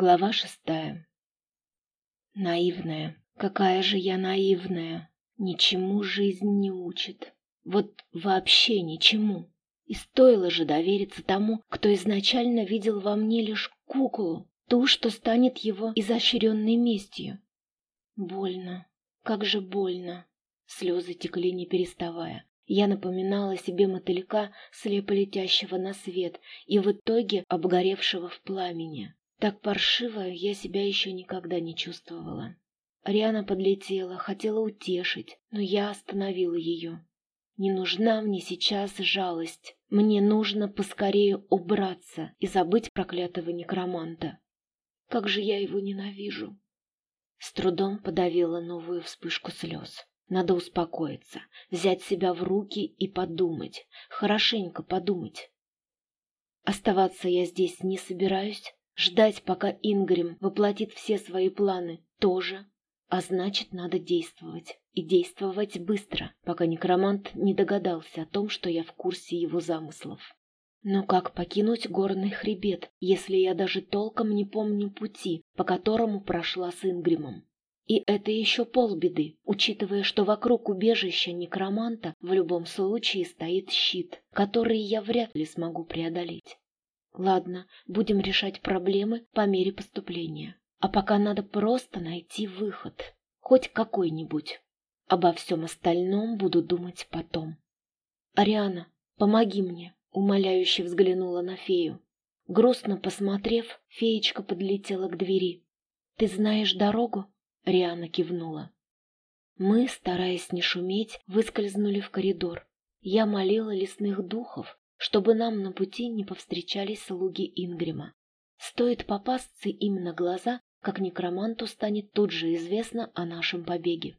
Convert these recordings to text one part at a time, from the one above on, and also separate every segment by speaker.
Speaker 1: Глава шестая. Наивная. Какая же я наивная. Ничему жизнь не учит. Вот вообще ничему. И стоило же довериться тому, кто изначально видел во мне лишь куклу, ту, что станет его изощренной местью. Больно. Как же больно. Слезы текли не переставая. Я напоминала себе мотылька, слепо летящего на свет и в итоге обгоревшего в пламени. Так паршиво я себя еще никогда не чувствовала. Риана подлетела, хотела утешить, но я остановила ее. Не нужна мне сейчас жалость. Мне нужно поскорее убраться и забыть проклятого некроманта. Как же я его ненавижу. С трудом подавила новую вспышку слез. Надо успокоиться, взять себя в руки и подумать, хорошенько подумать. Оставаться я здесь не собираюсь, Ждать, пока Ингрим воплотит все свои планы, тоже. А значит, надо действовать. И действовать быстро, пока некромант не догадался о том, что я в курсе его замыслов. Но как покинуть горный хребет, если я даже толком не помню пути, по которому прошла с Ингримом? И это еще полбеды, учитывая, что вокруг убежища некроманта в любом случае стоит щит, который я вряд ли смогу преодолеть. Ладно, будем решать проблемы по мере поступления. А пока надо просто найти выход. Хоть какой-нибудь. Обо всем остальном буду думать потом. «Ариана, помоги мне!» — умоляюще взглянула на фею. Грустно посмотрев, феечка подлетела к двери. «Ты знаешь дорогу?» — Риана кивнула. Мы, стараясь не шуметь, выскользнули в коридор. Я молила лесных духов, чтобы нам на пути не повстречались слуги Ингрима. Стоит попасться им на глаза, как некроманту станет тут же известно о нашем побеге.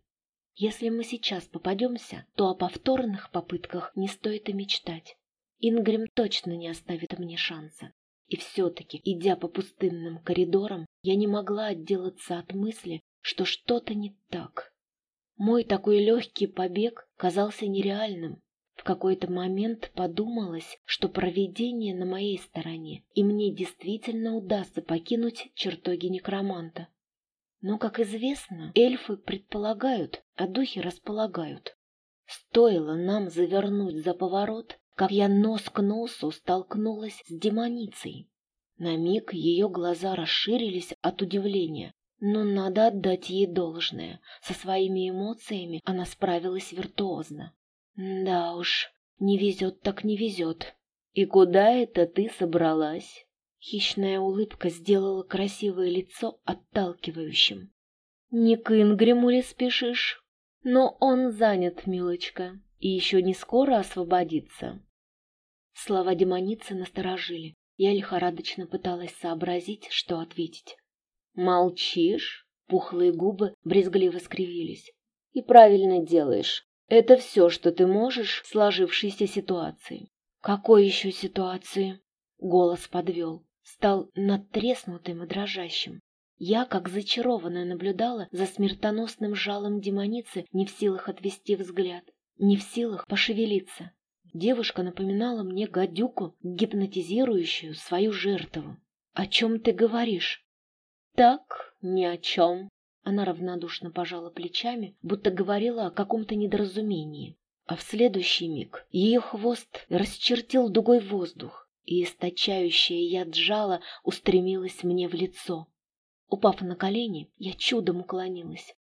Speaker 1: Если мы сейчас попадемся, то о повторных попытках не стоит и мечтать. Ингрим точно не оставит мне шанса. И все-таки, идя по пустынным коридорам, я не могла отделаться от мысли, что что-то не так. Мой такой легкий побег казался нереальным, в какой-то момент подумалось, что провидение на моей стороне, и мне действительно удастся покинуть чертоги некроманта. Но, как известно, эльфы предполагают, а духи располагают. Стоило нам завернуть за поворот, как я нос к носу столкнулась с демоницей. На миг ее глаза расширились от удивления, но надо отдать ей должное. Со своими эмоциями она справилась виртуозно. Да уж, не везет так не везет. И куда это ты собралась? Хищная улыбка сделала красивое лицо отталкивающим. Не к Ингриму ли спешишь? Но он занят, милочка, и еще не скоро освободится. Слова демоницы насторожили. Я лихорадочно пыталась сообразить, что ответить. «Молчишь?» Пухлые губы брезгливо скривились. «И правильно делаешь. Это все, что ты можешь в сложившейся ситуации. Какой еще ситуации? Голос подвел, стал надтреснутым и дрожащим. Я, как зачарованная, наблюдала за смертоносным жалом демоницы, не в силах отвести взгляд, не в силах пошевелиться. Девушка напоминала мне гадюку, гипнотизирующую свою жертву. «О чем ты говоришь?» «Так, ни о чем», она равнодушно пожала плечами, будто говорила о каком-то недоразумении. А в следующий миг ее хвост расчертил дугой воздух, и источающая яд жала устремилась мне в лицо. Упав на колени, я чудом уклонилась.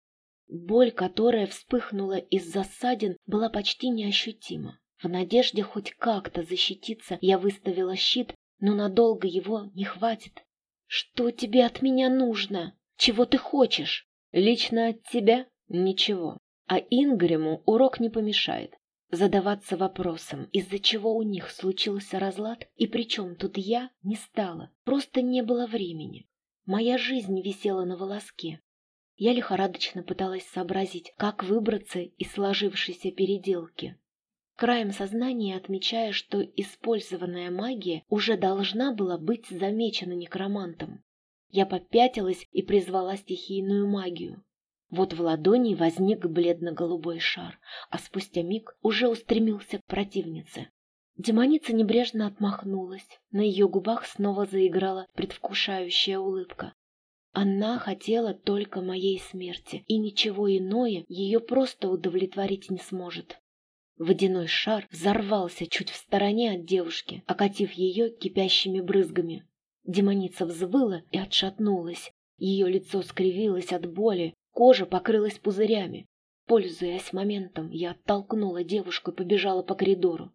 Speaker 1: Боль, которая вспыхнула из засадин, была почти неощутима. В надежде хоть как-то защититься я выставила щит, но надолго его не хватит. «Что тебе от меня нужно?» Чего ты хочешь? Лично от тебя ничего. А Ингриму урок не помешает. Задаваться вопросом, из-за чего у них случился разлад, и причем тут я не стала, просто не было времени. Моя жизнь висела на волоске. Я лихорадочно пыталась сообразить, как выбраться из сложившейся переделки. Краем сознания отмечая, что использованная магия уже должна была быть замечена некромантом. Я попятилась и призвала стихийную магию. Вот в ладони возник бледно-голубой шар, а спустя миг уже устремился к противнице. Демоница небрежно отмахнулась. На ее губах снова заиграла предвкушающая улыбка. Она хотела только моей смерти, и ничего иное ее просто удовлетворить не сможет. Водяной шар взорвался чуть в стороне от девушки, окатив ее кипящими брызгами. Демоница взвыла и отшатнулась. Ее лицо скривилось от боли, кожа покрылась пузырями. Пользуясь моментом, я оттолкнула девушку и побежала по коридору.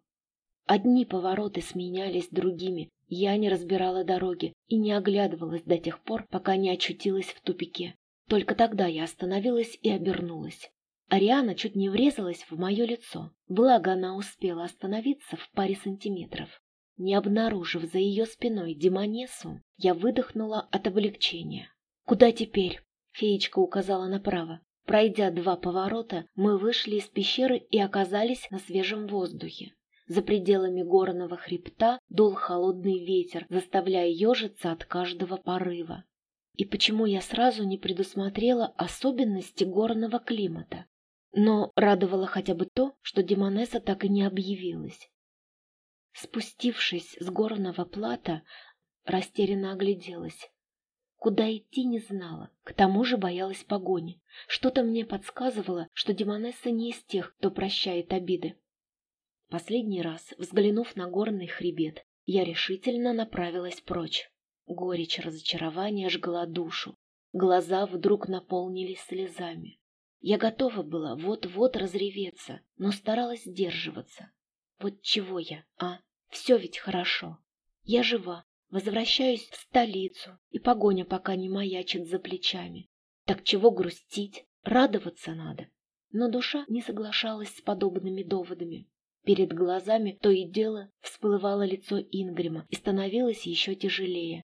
Speaker 1: Одни повороты сменялись другими, я не разбирала дороги и не оглядывалась до тех пор, пока не очутилась в тупике. Только тогда я остановилась и обернулась. Ариана чуть не врезалась в мое лицо, благо она успела остановиться в паре сантиметров. Не обнаружив за ее спиной демонессу, я выдохнула от облегчения. «Куда теперь?» — феечка указала направо. Пройдя два поворота, мы вышли из пещеры и оказались на свежем воздухе. За пределами горного хребта дул холодный ветер, заставляя ежиться от каждого порыва. И почему я сразу не предусмотрела особенности горного климата? Но радовало хотя бы то, что Демонесса так и не объявилась. Спустившись с горного плата, растерянно огляделась. Куда идти не знала, к тому же боялась погони. Что-то мне подсказывало, что Демонесса не из тех, кто прощает обиды. Последний раз, взглянув на горный хребет, я решительно направилась прочь. Горечь разочарования жгла душу. Глаза вдруг наполнились слезами. Я готова была вот-вот разреветься, но старалась сдерживаться. Вот чего я, а? Все ведь хорошо. Я жива, возвращаюсь в столицу, и погоня пока не маячит за плечами. Так чего грустить? Радоваться надо. Но душа не соглашалась с подобными доводами. Перед глазами то и дело всплывало лицо Ингрима и становилось еще тяжелее.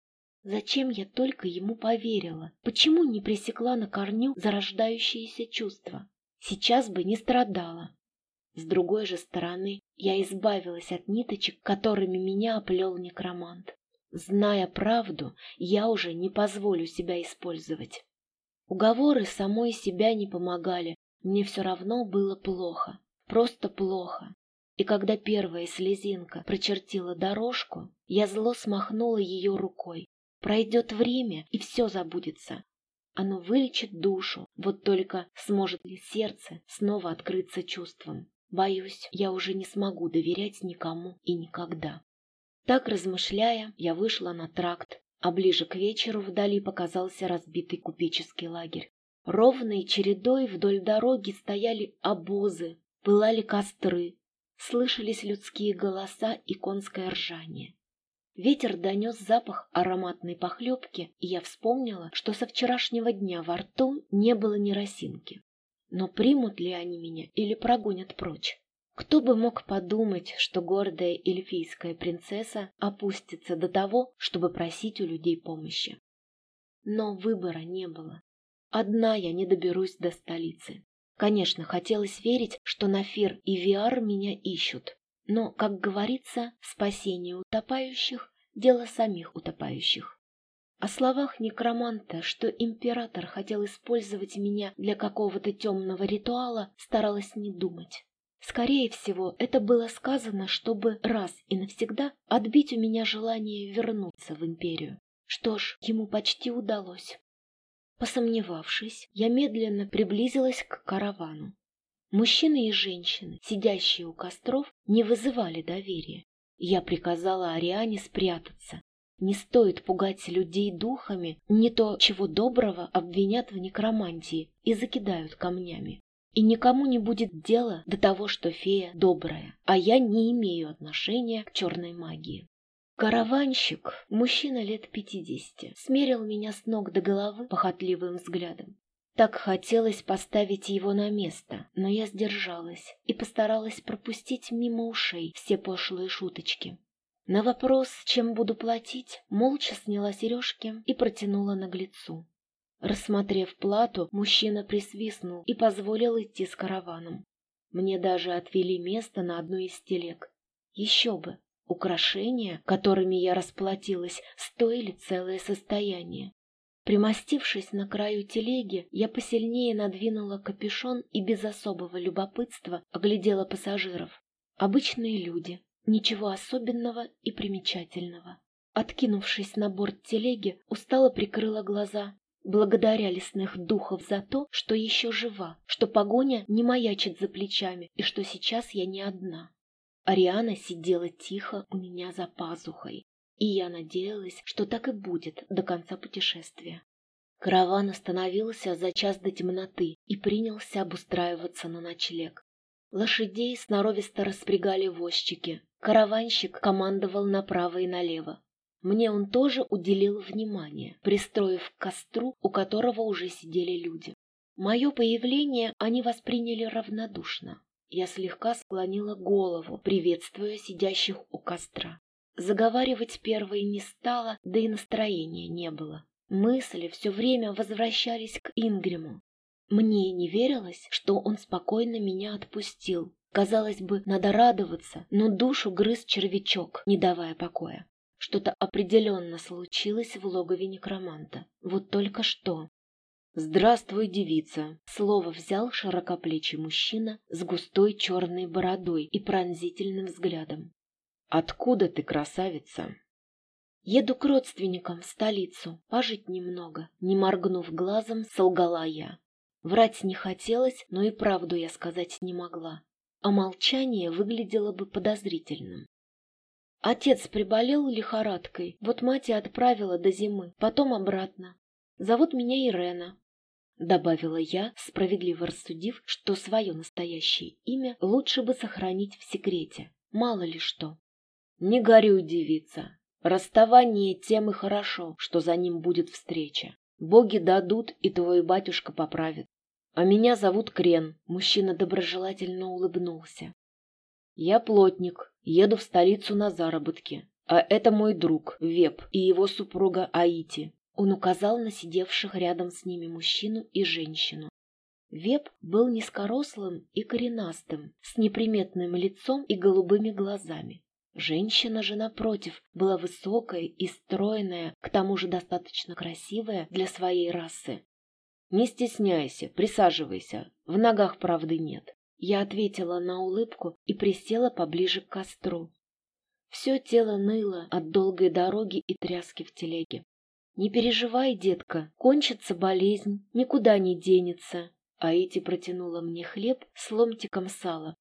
Speaker 1: Зачем я только ему поверила? Почему не пресекла на корню зарождающиеся чувства? Сейчас бы не страдала. С другой же стороны, я избавилась от ниточек, которыми меня оплел некромант. Зная правду, я уже не позволю себя использовать. Уговоры самой себя не помогали, мне все равно было плохо, просто плохо. И когда первая слезинка прочертила дорожку, я зло смахнула ее рукой, Пройдет время, и все забудется. Оно вылечит душу, вот только сможет ли сердце снова открыться чувствам. Боюсь, я уже не смогу доверять никому и никогда. Так размышляя, я вышла на тракт, а ближе к вечеру вдали показался разбитый купеческий лагерь. Ровной чередой вдоль дороги стояли обозы, пылали костры, слышались людские голоса и конское ржание. Ветер донес запах ароматной похлебки, и я вспомнила, что со вчерашнего дня во рту не было ни росинки. Но примут ли они меня или прогонят прочь? Кто бы мог подумать, что гордая эльфийская принцесса опустится до того, чтобы просить у людей помощи? Но выбора не было. Одна я не доберусь до столицы. Конечно, хотелось верить, что Нафир и Виар меня ищут, но, как говорится, спасение утопающих – дело самих утопающих. О словах некроманта, что император хотел использовать меня для какого-то темного ритуала, старалась не думать. Скорее всего, это было сказано, чтобы раз и навсегда отбить у меня желание вернуться в империю. Что ж, ему почти удалось. Посомневавшись, я медленно приблизилась к каравану. Мужчины и женщины, сидящие у костров, не вызывали доверия. Я приказала Ариане спрятаться. Не стоит пугать людей духами, не то чего доброго обвинят в некромантии и закидают камнями. И никому не будет дела до того, что фея добрая, а я не имею отношения к черной магии. Караванщик, мужчина лет пятидесяти, смерил меня с ног до головы похотливым взглядом. Так хотелось поставить его на место, но я сдержалась и постаралась пропустить мимо ушей все пошлые шуточки. На вопрос, чем буду платить, молча сняла сережки и протянула наглецу. Рассмотрев плату, мужчина присвистнул и позволил идти с караваном. Мне даже отвели место на одной из телег. Еще бы, украшения, которыми я расплатилась, стоили целое состояние. Примостившись на краю телеги, я посильнее надвинула капюшон и без особого любопытства оглядела пассажиров. Обычные люди, ничего особенного и примечательного. Откинувшись на борт телеги, устало прикрыла глаза. благодаря лесных духов за то, что еще жива, что погоня не маячит за плечами и что сейчас я не одна. Ариана сидела тихо у меня за пазухой, и я надеялась, что так и будет до конца путешествия. Караван остановился за час до темноты и принялся обустраиваться на ночлег. Лошадей сноровисто распрягали возчики. Караванщик командовал направо и налево. Мне он тоже уделил внимание, пристроив к костру, у которого уже сидели люди. Мое появление они восприняли равнодушно. Я слегка склонила голову, приветствуя сидящих у костра. Заговаривать первой не стало, да и настроения не было. Мысли все время возвращались к Ингриму. Мне не верилось, что он спокойно меня отпустил. Казалось бы, надо радоваться, но душу грыз червячок, не давая покоя. Что-то определенно случилось в логове некроманта. Вот только что. «Здравствуй, девица!» Слово взял широкоплечий мужчина с густой черной бородой и пронзительным взглядом. «Откуда ты, красавица?» Еду к родственникам в столицу, пожить немного. Не моргнув глазом, солгала я. Врать не хотелось, но и правду я сказать не могла. А молчание выглядело бы подозрительным. Отец приболел лихорадкой, вот мать и отправила до зимы, потом обратно. Зовут меня Ирена, — добавила я, справедливо рассудив, что свое настоящее имя лучше бы сохранить в секрете. Мало ли что. — Не горюй, девица, Расставание тем и хорошо, что за ним будет встреча. Боги дадут, и твой батюшка поправит. А меня зовут Крен. Мужчина доброжелательно улыбнулся. Я плотник, еду в столицу на заработки. А это мой друг, Веб, и его супруга Аити. Он указал на сидевших рядом с ними мужчину и женщину. Веб был низкорослым и коренастым, с неприметным лицом и голубыми глазами. Женщина же, напротив, была высокая и стройная, к тому же достаточно красивая для своей расы. «Не стесняйся, присаживайся, в ногах правды нет». Я ответила на улыбку и присела поближе к костру. Все тело ныло от долгой дороги и тряски в телеге. «Не переживай, детка, кончится болезнь, никуда не денется». Аити протянула мне хлеб с ломтиком сала.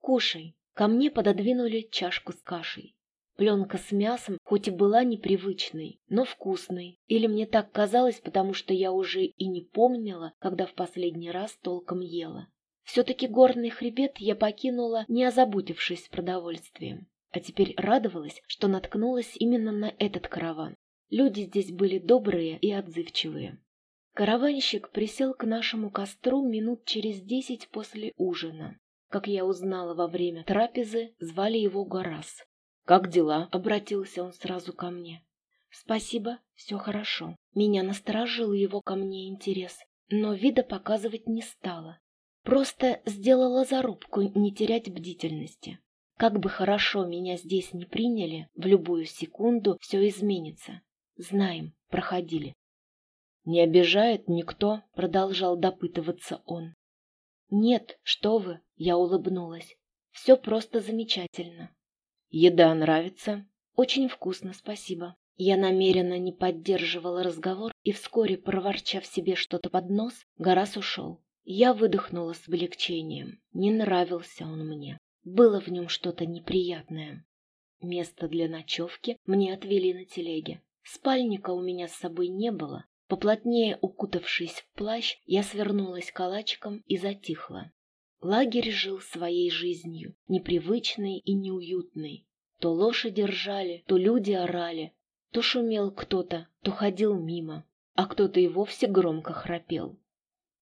Speaker 1: «Кушай, Ко мне пододвинули чашку с кашей. Пленка с мясом хоть и была непривычной, но вкусной. Или мне так казалось, потому что я уже и не помнила, когда в последний раз толком ела. Все-таки горный хребет я покинула, не озаботившись продовольствием. А теперь радовалась, что наткнулась именно на этот караван. Люди здесь были добрые и отзывчивые. Караванщик присел к нашему костру минут через десять после ужина. Как я узнала во время трапезы, звали его Гарас. «Как дела?» — обратился он сразу ко мне. «Спасибо, все хорошо». Меня насторожил его ко мне интерес, но вида показывать не стала. Просто сделала зарубку не терять бдительности. Как бы хорошо меня здесь не приняли, в любую секунду все изменится. Знаем, проходили. «Не обижает никто?» — продолжал допытываться он. «Нет, что вы!» — я улыбнулась. «Все просто замечательно». «Еда нравится?» «Очень вкусно, спасибо». Я намеренно не поддерживала разговор, и вскоре, проворчав себе что-то под нос, Гарас ушел. Я выдохнула с облегчением. Не нравился он мне. Было в нем что-то неприятное. Место для ночевки мне отвели на телеге. Спальника у меня с собой не было, Поплотнее укутавшись в плащ, я свернулась калачиком и затихла. Лагерь жил своей жизнью, непривычной и неуютной. То лошади ржали, то люди орали, то шумел кто-то, то ходил мимо, а кто-то и вовсе громко храпел.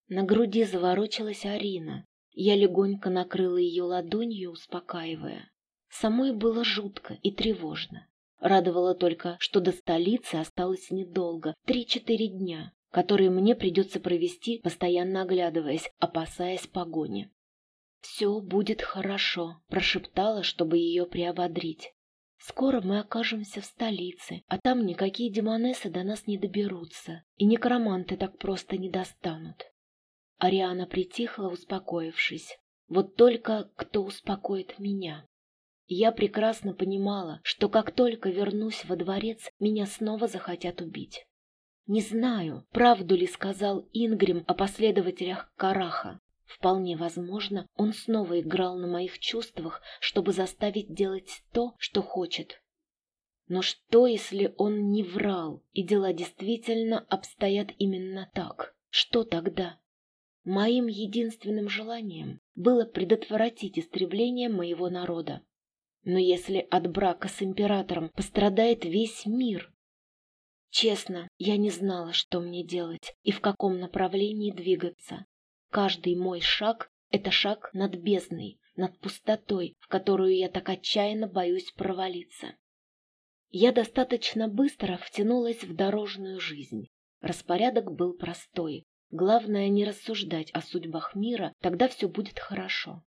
Speaker 1: На груди заворочилась Арина. Я легонько накрыла ее ладонью, успокаивая. Самой было жутко и тревожно. Радовало только, что до столицы осталось недолго, три-четыре дня, которые мне придется провести, постоянно оглядываясь, опасаясь погони. «Все будет хорошо», — прошептала, чтобы ее приободрить. «Скоро мы окажемся в столице, а там никакие демонессы до нас не доберутся, и некроманты так просто не достанут». Ариана притихла, успокоившись. «Вот только кто успокоит меня?» Я прекрасно понимала, что как только вернусь во дворец, меня снова захотят убить. Не знаю, правду ли сказал Ингрим о последователях Караха. Вполне возможно, он снова играл на моих чувствах, чтобы заставить делать то, что хочет. Но что, если он не врал, и дела действительно обстоят именно так? Что тогда? Моим единственным желанием было предотвратить истребление моего народа. Но если от брака с императором пострадает весь мир... Честно, я не знала, что мне делать и в каком направлении двигаться. Каждый мой шаг — это шаг над бездной, над пустотой, в которую я так отчаянно боюсь провалиться. Я достаточно быстро втянулась в дорожную жизнь. Распорядок был простой. Главное не рассуждать о судьбах мира, тогда все будет хорошо.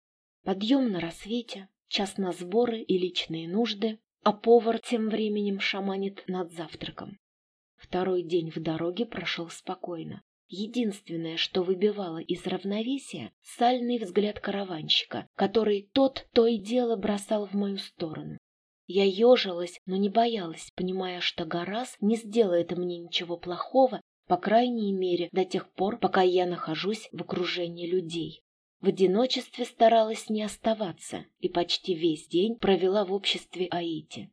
Speaker 1: Подъем на рассвете, час на сборы и личные нужды, а повар тем временем шаманит над завтраком. Второй день в дороге прошел спокойно. Единственное, что выбивало из равновесия, сальный взгляд караванщика, который тот то и дело бросал в мою сторону. Я ежилась, но не боялась, понимая, что Гарас не сделает мне ничего плохого, по крайней мере, до тех пор, пока я нахожусь в окружении людей. В одиночестве старалась не оставаться и почти весь день провела в обществе Аити.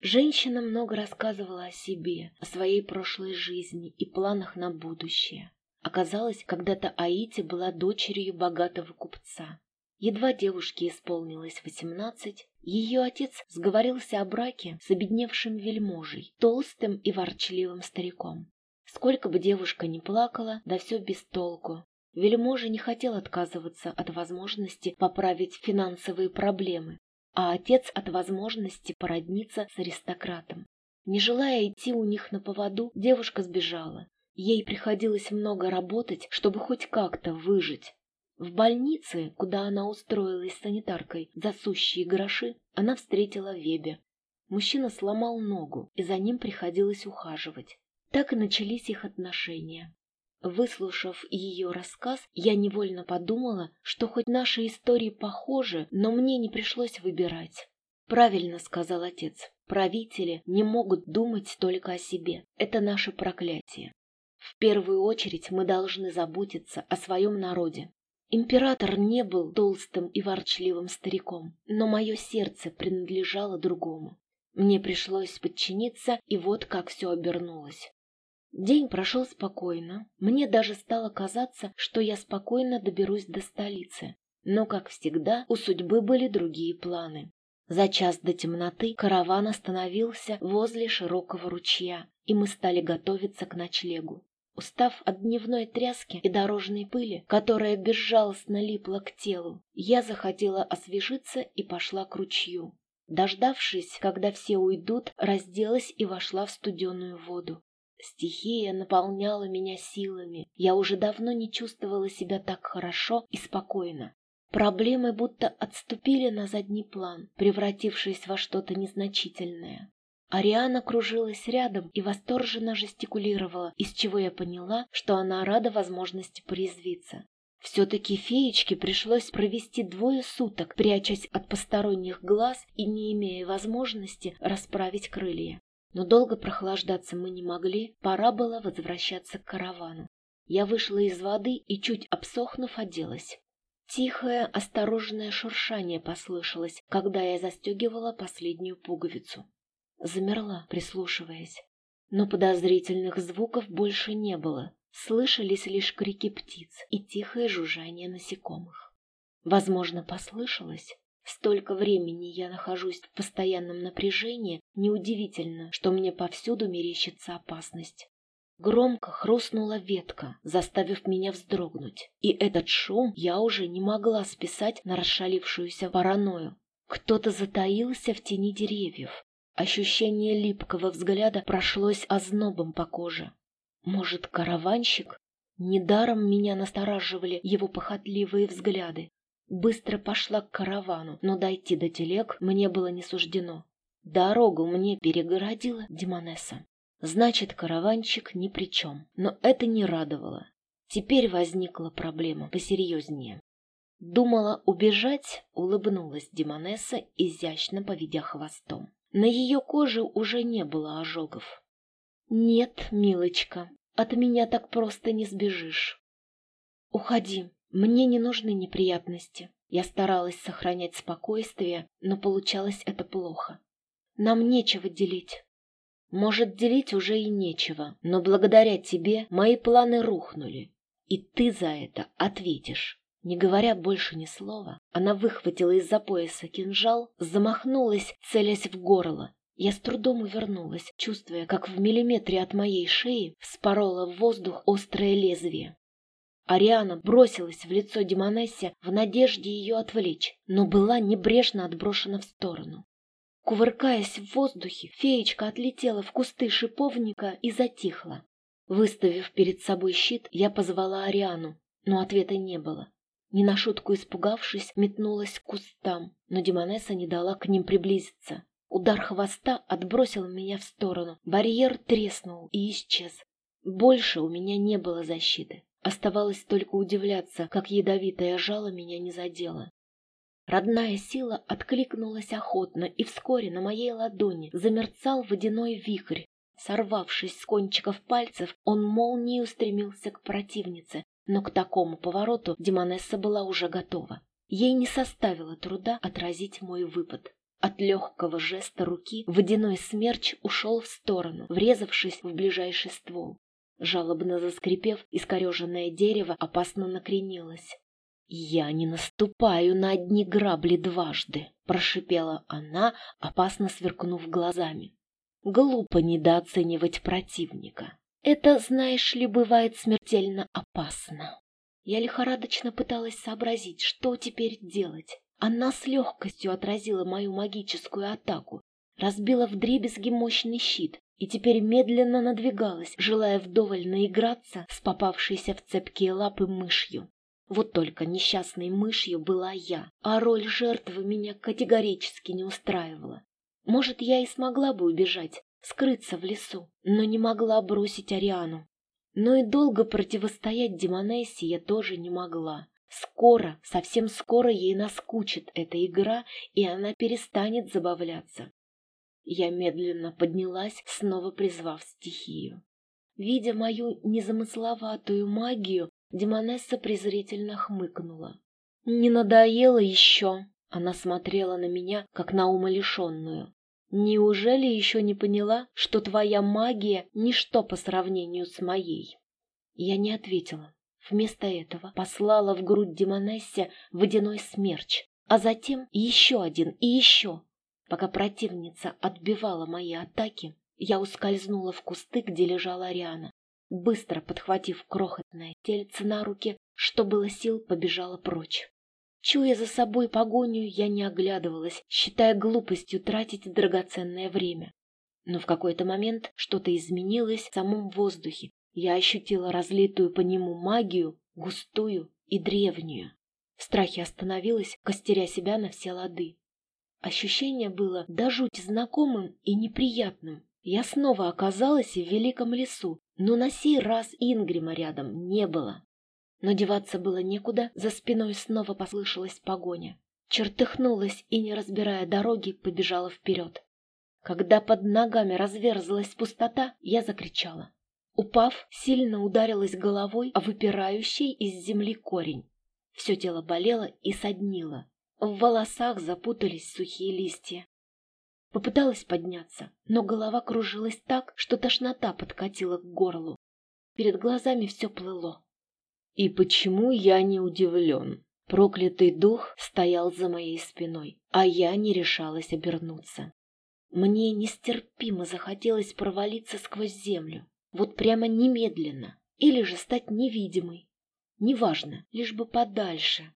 Speaker 1: Женщина много рассказывала о себе, о своей прошлой жизни и планах на будущее. Оказалось, когда-то Аити была дочерью богатого купца. Едва девушке исполнилось восемнадцать, ее отец сговорился о браке с обедневшим вельможей, толстым и ворчливым стариком. Сколько бы девушка ни плакала, да все без толку. Вельможа не хотел отказываться от возможности поправить финансовые проблемы, а отец от возможности породниться с аристократом. Не желая идти у них на поводу, девушка сбежала. Ей приходилось много работать, чтобы хоть как-то выжить. В больнице, куда она устроилась санитаркой за сущие гроши, она встретила Вебе. Мужчина сломал ногу, и за ним приходилось ухаживать. Так и начались их отношения. Выслушав ее рассказ, я невольно подумала, что хоть наши истории похожи, но мне не пришлось выбирать. Правильно сказал отец. Правители не могут думать только о себе. Это наше проклятие. В первую очередь мы должны заботиться о своем народе. Император не был толстым и ворчливым стариком, но мое сердце принадлежало другому. Мне пришлось подчиниться, и вот как все обернулось. День прошел спокойно. Мне даже стало казаться, что я спокойно доберусь до столицы. Но, как всегда, у судьбы были другие планы. За час до темноты караван остановился возле широкого ручья, и мы стали готовиться к ночлегу. Устав от дневной тряски и дорожной пыли, которая безжалостно липла к телу, я захотела освежиться и пошла к ручью. Дождавшись, когда все уйдут, разделась и вошла в студеную воду. Стихия наполняла меня силами. Я уже давно не чувствовала себя так хорошо и спокойно. Проблемы будто отступили на задний план, превратившись во что-то незначительное. Ариана кружилась рядом и восторженно жестикулировала, из чего я поняла, что она рада возможности порезвиться. Все-таки феечке пришлось провести двое суток, прячась от посторонних глаз и не имея возможности расправить крылья. Но долго прохлаждаться мы не могли, пора было возвращаться к каравану. Я вышла из воды и, чуть обсохнув, оделась. Тихое, осторожное шуршание послышалось, когда я застегивала последнюю пуговицу. Замерла, прислушиваясь. Но подозрительных звуков больше не было. Слышались лишь крики птиц и тихое жужжание насекомых. Возможно, послышалось, Столько времени я нахожусь в постоянном напряжении, неудивительно, что мне повсюду мерещится опасность. Громко хрустнула ветка, заставив меня вздрогнуть, и этот шум я уже не могла списать на расшалившуюся паранойю. Кто-то затаился в тени деревьев. Ощущение липкого взгляда прошлось ознобом по коже. Может, караванщик? Недаром меня настораживали его похотливые взгляды. Быстро пошла к каравану, но дойти до телег мне было не суждено. Дорогу мне перегородила Димонеса. Значит, караванчик ни при чем. Но это не радовало. Теперь возникла проблема посерьезнее. Думала убежать, улыбнулась Димонеса, изящно поведя хвостом. На ее коже уже не было ожогов. Нет, милочка, от меня так просто не сбежишь. Уходи, мне не нужны неприятности. Я старалась сохранять спокойствие, но получалось это плохо. Нам нечего делить. Может, делить уже и нечего, но благодаря тебе мои планы рухнули, и ты за это ответишь. Не говоря больше ни слова, она выхватила из-за пояса кинжал, замахнулась, целясь в горло. Я с трудом увернулась, чувствуя, как в миллиметре от моей шеи вспорола в воздух острое лезвие. Ариана бросилась в лицо Демонессе в надежде ее отвлечь, но была небрежно отброшена в сторону. Кувыркаясь в воздухе, феечка отлетела в кусты шиповника и затихла. Выставив перед собой щит, я позвала Ариану, но ответа не было. Не на шутку испугавшись, метнулась к кустам, но Демонесса не дала к ним приблизиться. Удар хвоста отбросил меня в сторону, барьер треснул и исчез. Больше у меня не было защиты. Оставалось только удивляться, как ядовитое жало меня не задело. Родная сила откликнулась охотно, и вскоре на моей ладони замерцал водяной вихрь. Сорвавшись с кончиков пальцев, он молнией устремился к противнице, но к такому повороту Демонесса была уже готова. Ей не составило труда отразить мой выпад. От легкого жеста руки водяной смерч ушел в сторону, врезавшись в ближайший ствол. Жалобно заскрипев, искореженное дерево опасно накренилось. «Я не наступаю на одни грабли дважды», — прошипела она, опасно сверкнув глазами. «Глупо недооценивать противника. Это, знаешь ли, бывает смертельно опасно». Я лихорадочно пыталась сообразить, что теперь делать. Она с легкостью отразила мою магическую атаку, разбила вдребезги мощный щит, и теперь медленно надвигалась, желая вдоволь наиграться с попавшейся в цепкие лапы мышью. Вот только несчастной мышью была я, а роль жертвы меня категорически не устраивала. Может, я и смогла бы убежать, скрыться в лесу, но не могла бросить Ариану. Но и долго противостоять Демонессе я тоже не могла. Скоро, совсем скоро ей наскучит эта игра, и она перестанет забавляться. Я медленно поднялась, снова призвав стихию. Видя мою незамысловатую магию, Демонесса презрительно хмыкнула. «Не надоело еще?» Она смотрела на меня, как на умалишенную. «Неужели еще не поняла, что твоя магия — ничто по сравнению с моей?» Я не ответила. Вместо этого послала в грудь Демонессе водяной смерч, а затем еще один и еще. Пока противница отбивала мои атаки, я ускользнула в кусты, где лежала Ариана. Быстро подхватив крохотное тельце на руки, что было сил, побежала прочь. Чуя за собой погоню, я не оглядывалась, считая глупостью тратить драгоценное время. Но в какой-то момент что-то изменилось в самом воздухе. Я ощутила разлитую по нему магию, густую и древнюю. В страхе остановилась, костеря себя на все лады. Ощущение было до жути знакомым и неприятным. Я снова оказалась в великом лесу, но на сей раз Ингрима рядом не было. Но деваться было некуда, за спиной снова послышалась погоня. Чертыхнулась и, не разбирая дороги, побежала вперед. Когда под ногами разверзлась пустота, я закричала. Упав, сильно ударилась головой о выпирающий из земли корень. Все тело болело и соднило. В волосах запутались сухие листья. Попыталась подняться, но голова кружилась так, что тошнота подкатила к горлу. Перед глазами все плыло. И почему я не удивлен? Проклятый дух стоял за моей спиной, а я не решалась обернуться. Мне нестерпимо захотелось провалиться сквозь землю, вот прямо немедленно, или же стать невидимой. Неважно, лишь бы подальше,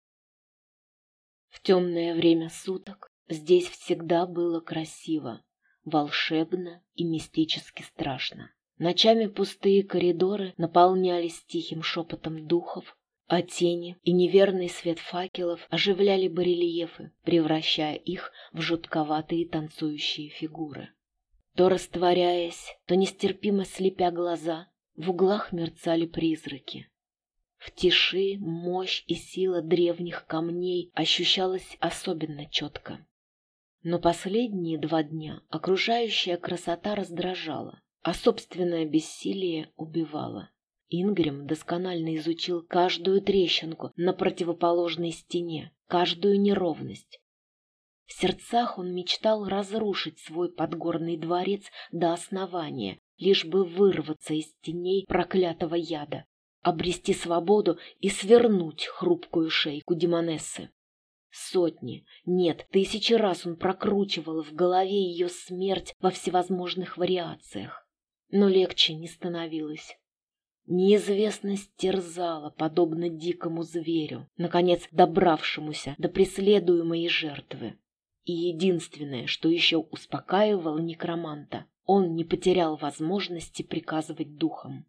Speaker 1: в темное время суток здесь всегда было красиво, волшебно и мистически страшно. Ночами пустые коридоры наполнялись тихим шепотом духов, а тени и неверный свет факелов оживляли барельефы, превращая их в жутковатые танцующие фигуры. То растворяясь, то нестерпимо слепя глаза, в углах мерцали призраки. В тиши мощь и сила древних камней ощущалась особенно четко. Но последние два дня окружающая красота раздражала. а собственное бессилие убивало. Ингрим досконально изучил каждую трещинку на противоположной стене, каждую неровность. В сердцах он мечтал разрушить свой подгорный дворец до основания, лишь бы вырваться из теней проклятого яда, обрести свободу и свернуть хрупкую шейку Демонессы. Сотни, нет, тысячи раз он прокручивал в голове ее смерть во всевозможных вариациях, но легче не становилось. Неизвестность терзала, подобно дикому зверю, наконец добравшемуся до преследуемой жертвы. И единственное, что еще успокаивало некроманта, он не потерял возможности приказывать духам.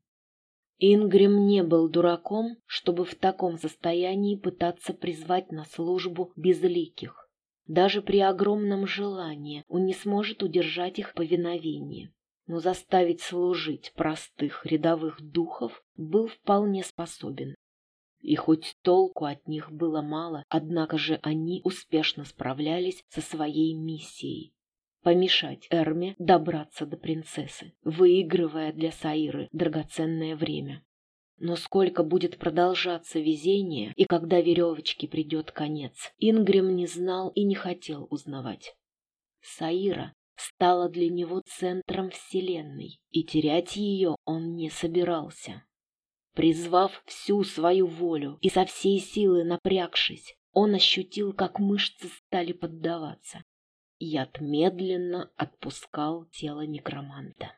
Speaker 1: Ингрим не был дураком, чтобы в таком состоянии пытаться призвать на службу безликих. Даже при огромном желании он не сможет удержать их повиновение но заставить служить простых рядовых духов был вполне способен. И хоть толку от них было мало, однако же они успешно справлялись со своей миссией помешать Эрме добраться до принцессы, выигрывая для Саиры драгоценное время. Но сколько будет продолжаться везение, и когда веревочке придет конец, Ингрим не знал и не хотел узнавать. Саира стала для него центром Вселенной, и терять ее он не собирался. Призвав всю свою волю и со всей силы напрягшись, он ощутил, как мышцы стали поддаваться. Яд медленно отпускал тело некроманта.